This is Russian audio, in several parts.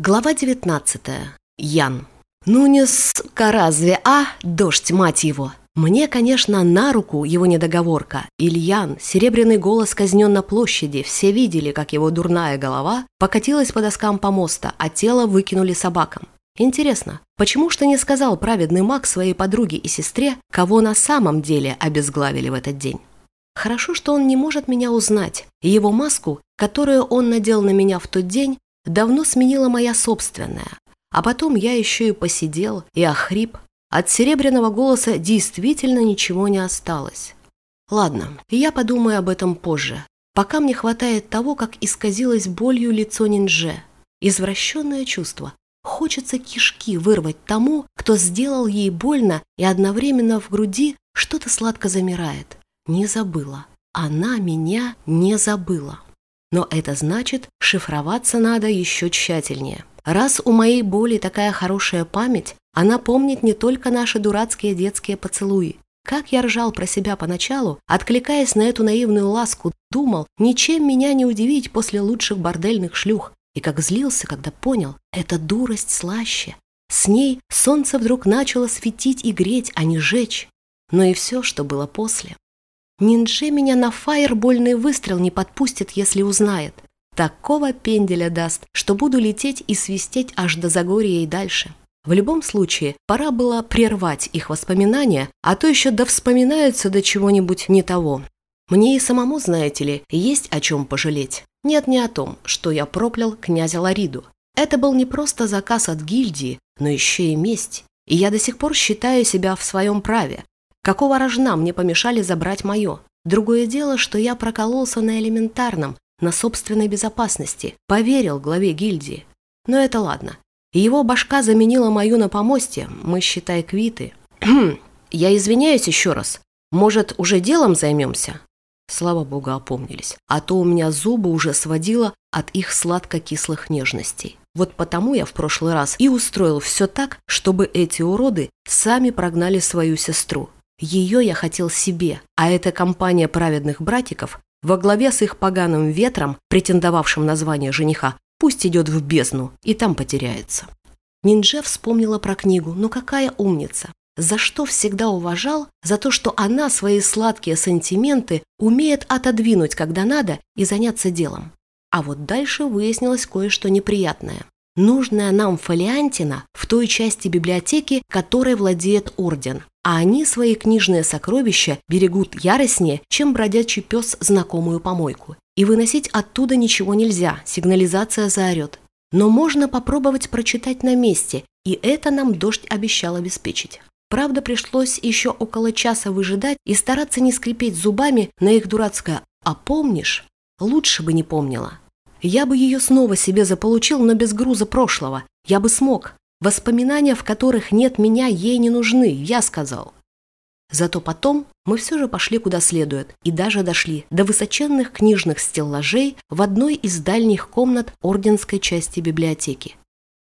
Глава 19. Ян. Ну не сука разве, а? Дождь, мать его. Мне, конечно, на руку его недоговорка. Ильян, серебряный голос казнен на площади, все видели, как его дурная голова покатилась по доскам помоста, а тело выкинули собакам. Интересно, почему что не сказал праведный маг своей подруге и сестре, кого на самом деле обезглавили в этот день? Хорошо, что он не может меня узнать, его маску, которую он надел на меня в тот день, давно сменила моя собственная. А потом я еще и посидел, и охрип. От серебряного голоса действительно ничего не осталось. Ладно, я подумаю об этом позже. Пока мне хватает того, как исказилось болью лицо ниндже. Извращенное чувство. Хочется кишки вырвать тому, кто сделал ей больно, и одновременно в груди что-то сладко замирает. Не забыла. Она меня не забыла. Но это значит, шифроваться надо еще тщательнее. Раз у моей боли такая хорошая память, она помнит не только наши дурацкие детские поцелуи. Как я ржал про себя поначалу, откликаясь на эту наивную ласку, думал, ничем меня не удивить после лучших бордельных шлюх. И как злился, когда понял, эта дурость слаще. С ней солнце вдруг начало светить и греть, а не жечь. Но и все, что было после. Ниндже меня на фаербольный выстрел не подпустит, если узнает. Такого пенделя даст, что буду лететь и свистеть аж до Загорья и дальше. В любом случае, пора было прервать их воспоминания, а то еще да вспоминаются до чего-нибудь не того. Мне и самому, знаете ли, есть о чем пожалеть. Нет не о том, что я проклял князя Лариду. Это был не просто заказ от гильдии, но еще и месть. И я до сих пор считаю себя в своем праве. Какого рожна мне помешали забрать мое? Другое дело, что я прокололся на элементарном, на собственной безопасности, поверил главе гильдии. Но это ладно. Его башка заменила мою на помосте, мы, считай, квиты. я извиняюсь еще раз. Может, уже делом займемся? Слава богу, опомнились. А то у меня зубы уже сводило от их сладко-кислых нежностей. Вот потому я в прошлый раз и устроил все так, чтобы эти уроды сами прогнали свою сестру. Ее я хотел себе, а эта компания праведных братиков во главе с их поганым ветром, претендовавшим на звание жениха, пусть идет в бездну и там потеряется. Ниндже вспомнила про книгу, ну какая умница. За что всегда уважал? За то, что она свои сладкие сантименты умеет отодвинуть, когда надо, и заняться делом. А вот дальше выяснилось кое-что неприятное. Нужная нам фолиантина в той части библиотеки, которой владеет орден а они свои книжные сокровища берегут яростнее, чем бродячий пес знакомую помойку. И выносить оттуда ничего нельзя, сигнализация заорет. Но можно попробовать прочитать на месте, и это нам дождь обещал обеспечить. Правда, пришлось еще около часа выжидать и стараться не скрипеть зубами на их дурацкое «а помнишь?» Лучше бы не помнила. Я бы ее снова себе заполучил, но без груза прошлого. Я бы смог. Воспоминания, в которых нет меня, ей не нужны, я сказал. Зато потом мы все же пошли куда следует и даже дошли до высоченных книжных стеллажей в одной из дальних комнат орденской части библиотеки.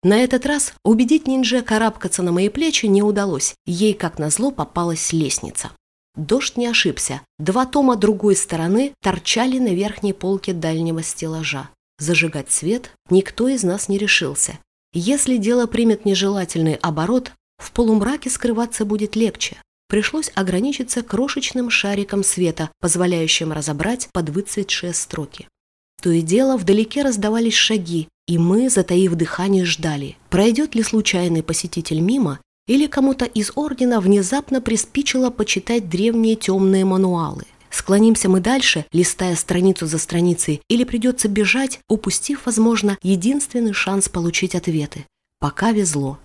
На этот раз убедить ниндже карабкаться на мои плечи не удалось, ей, как назло, попалась лестница. Дождь не ошибся, два тома другой стороны торчали на верхней полке дальнего стеллажа. Зажигать свет никто из нас не решился, если дело примет нежелательный оборот, в полумраке скрываться будет легче. Пришлось ограничиться крошечным шариком света, позволяющим разобрать подвыцветшие строки. То и дело вдалеке раздавались шаги, и мы, затаив дыхание, ждали, пройдет ли случайный посетитель мимо, или кому-то из ордена внезапно приспичило почитать древние темные мануалы. Склонимся мы дальше, листая страницу за страницей, или придется бежать, упустив, возможно, единственный шанс получить ответы. Пока везло.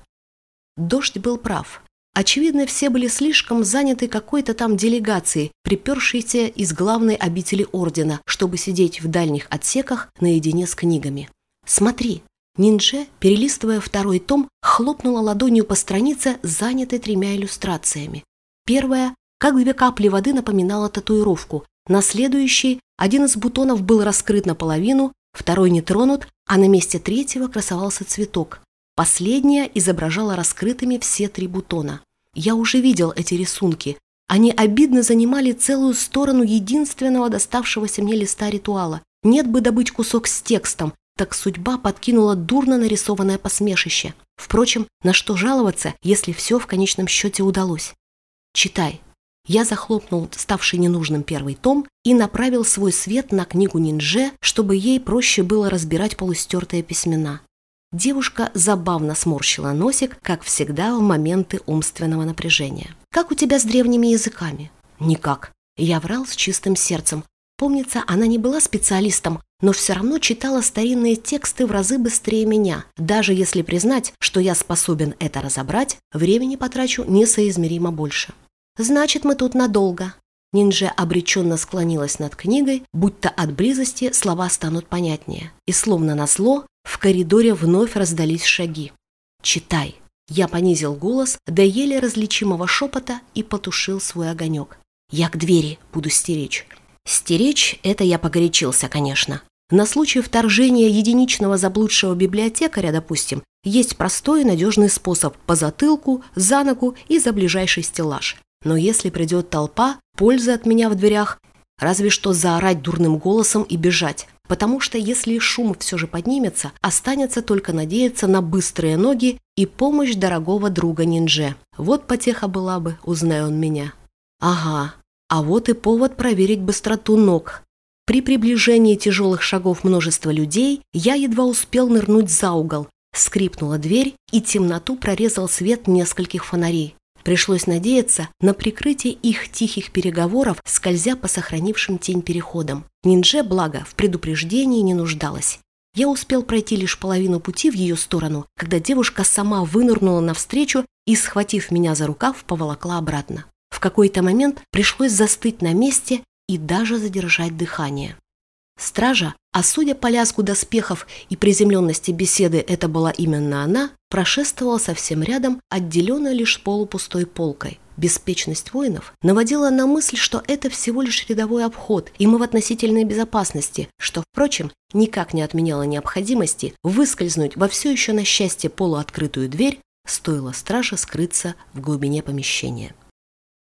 Дождь был прав. Очевидно, все были слишком заняты какой-то там делегацией, припершейся из главной обители ордена, чтобы сидеть в дальних отсеках наедине с книгами. «Смотри!» Ниндже, перелистывая второй том, хлопнула ладонью по странице, занятой тремя иллюстрациями. Первая как две капли воды напоминала татуировку. На следующий один из бутонов был раскрыт наполовину, второй не тронут, а на месте третьего красовался цветок. Последняя изображала раскрытыми все три бутона. Я уже видел эти рисунки. Они обидно занимали целую сторону единственного доставшегося мне листа ритуала. Нет бы добыть кусок с текстом, так судьба подкинула дурно нарисованное посмешище. Впрочем, на что жаловаться, если все в конечном счете удалось? Читай. Я захлопнул ставший ненужным первый том и направил свой свет на книгу Ниндже, чтобы ей проще было разбирать полустертые письмена. Девушка забавно сморщила носик, как всегда в моменты умственного напряжения. «Как у тебя с древними языками?» «Никак». Я врал с чистым сердцем. Помнится, она не была специалистом, но все равно читала старинные тексты в разы быстрее меня. Даже если признать, что я способен это разобрать, времени потрачу несоизмеримо больше. «Значит, мы тут надолго». Нинджа обреченно склонилась над книгой, будто от близости слова станут понятнее. И словно назло, в коридоре вновь раздались шаги. «Читай». Я понизил голос до еле различимого шепота и потушил свой огонек. «Я к двери буду стеречь». Стеречь – это я погорячился, конечно. На случай вторжения единичного заблудшего библиотекаря, допустим, есть простой и надежный способ по затылку, за ногу и за ближайший стеллаж. Но если придет толпа, пользы от меня в дверях, разве что заорать дурным голосом и бежать. Потому что если шум все же поднимется, останется только надеяться на быстрые ноги и помощь дорогого друга ниндже. Вот потеха была бы, узнай он меня. Ага, а вот и повод проверить быстроту ног. При приближении тяжелых шагов множества людей я едва успел нырнуть за угол. Скрипнула дверь, и темноту прорезал свет нескольких фонарей. Пришлось надеяться на прикрытие их тихих переговоров, скользя по сохранившим тень переходам. Ниндже, благо, в предупреждении не нуждалась. Я успел пройти лишь половину пути в ее сторону, когда девушка сама вынырнула навстречу и, схватив меня за рукав, поволокла обратно. В какой-то момент пришлось застыть на месте и даже задержать дыхание. Стража, а судя по лязгу доспехов и приземленности беседы это была именно она, прошествовала совсем рядом, отделенная лишь полупустой полкой. Беспечность воинов наводила на мысль, что это всего лишь рядовой обход, и мы в относительной безопасности, что, впрочем, никак не отменяло необходимости выскользнуть во все еще на счастье полуоткрытую дверь, стоило страже скрыться в глубине помещения.